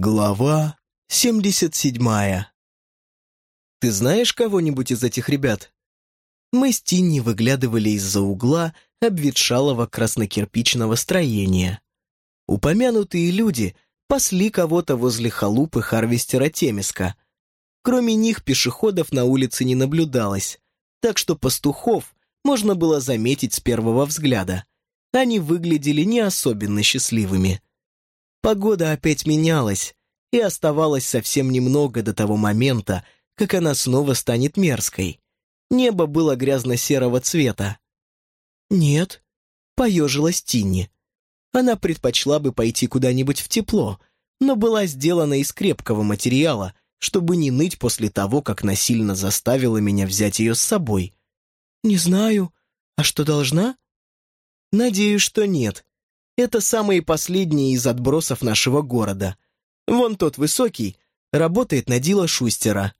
Глава 77 «Ты знаешь кого-нибудь из этих ребят?» Мы с Тинни выглядывали из-за угла обветшалого краснокирпичного строения. Упомянутые люди пасли кого-то возле халупы Харвестера Темиска. Кроме них пешеходов на улице не наблюдалось, так что пастухов можно было заметить с первого взгляда. Они выглядели не особенно счастливыми. Погода опять менялась, и оставалось совсем немного до того момента, как она снова станет мерзкой. Небо было грязно-серого цвета. «Нет», — поежилась Тинни. Она предпочла бы пойти куда-нибудь в тепло, но была сделана из крепкого материала, чтобы не ныть после того, как насильно заставила меня взять ее с собой. «Не знаю. А что, должна?» «Надеюсь, что нет. Это самые последние из отбросов нашего города. Вон тот высокий работает на Дила Шустера.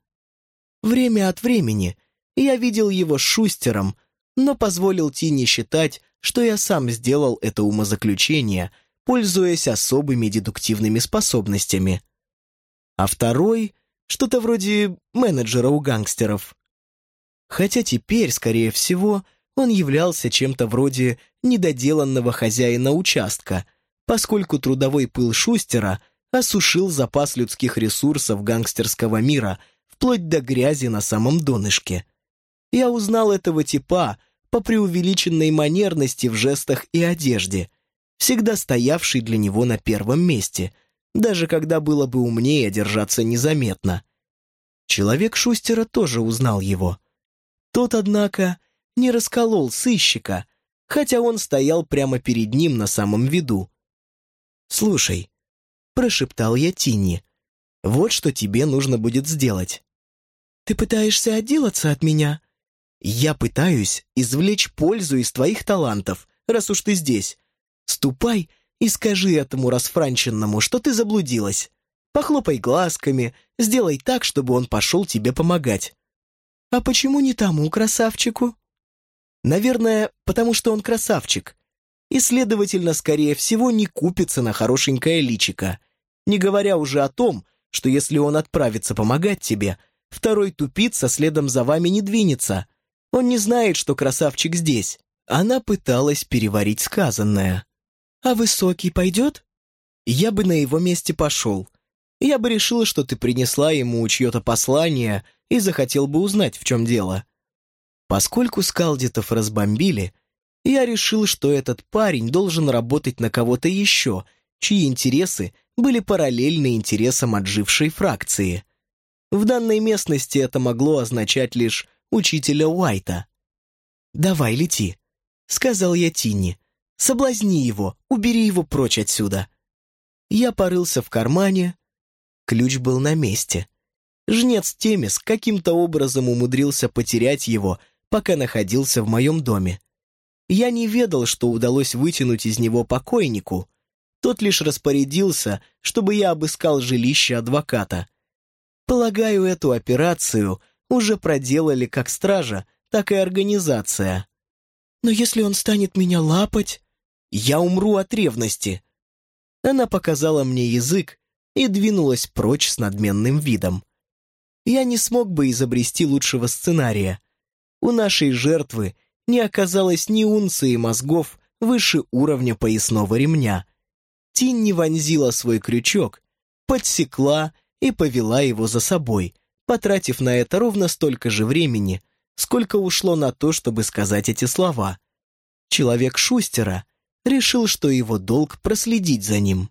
Время от времени я видел его с Шустером, но позволил Тине считать, что я сам сделал это умозаключение, пользуясь особыми дедуктивными способностями. А второй — что-то вроде менеджера у гангстеров. Хотя теперь, скорее всего, он являлся чем-то вроде недоделанного хозяина участка, поскольку трудовой пыл Шустера осушил запас людских ресурсов гангстерского мира вплоть до грязи на самом донышке. Я узнал этого типа по преувеличенной манерности в жестах и одежде, всегда стоявший для него на первом месте, даже когда было бы умнее держаться незаметно. Человек Шустера тоже узнал его. Тот, однако, не расколол сыщика, хотя он стоял прямо перед ним на самом виду. «Слушай», — прошептал я Тинни, — «вот что тебе нужно будет сделать». «Ты пытаешься отделаться от меня?» «Я пытаюсь извлечь пользу из твоих талантов, раз уж ты здесь. Ступай и скажи этому расфранченному, что ты заблудилась. Похлопай глазками, сделай так, чтобы он пошел тебе помогать». «А почему не тому красавчику?» Наверное, потому что он красавчик. И, следовательно, скорее всего, не купится на хорошенькое личико. Не говоря уже о том, что если он отправится помогать тебе, второй тупица следом за вами не двинется. Он не знает, что красавчик здесь. Она пыталась переварить сказанное. «А высокий пойдет?» «Я бы на его месте пошел. Я бы решила, что ты принесла ему чье-то послание и захотел бы узнать, в чем дело. Поскольку скалдитов разбомбили, я решил, что этот парень должен работать на кого-то еще, чьи интересы были параллельны интересам отжившей фракции. В данной местности это могло означать лишь учителя Уайта. «Давай, лети», — сказал я Тинни. «Соблазни его, убери его прочь отсюда». Я порылся в кармане. Ключ был на месте. Жнец Темис каким-то образом умудрился потерять его пока находился в моем доме. Я не ведал, что удалось вытянуть из него покойнику. Тот лишь распорядился, чтобы я обыскал жилище адвоката. Полагаю, эту операцию уже проделали как стража, так и организация. Но если он станет меня лапать, я умру от ревности. Она показала мне язык и двинулась прочь с надменным видом. Я не смог бы изобрести лучшего сценария у нашей жертвы не оказалось ни унции мозгов выше уровня поясного ремня. Тинни вонзила свой крючок, подсекла и повела его за собой, потратив на это ровно столько же времени, сколько ушло на то, чтобы сказать эти слова. Человек Шустера решил, что его долг проследить за ним.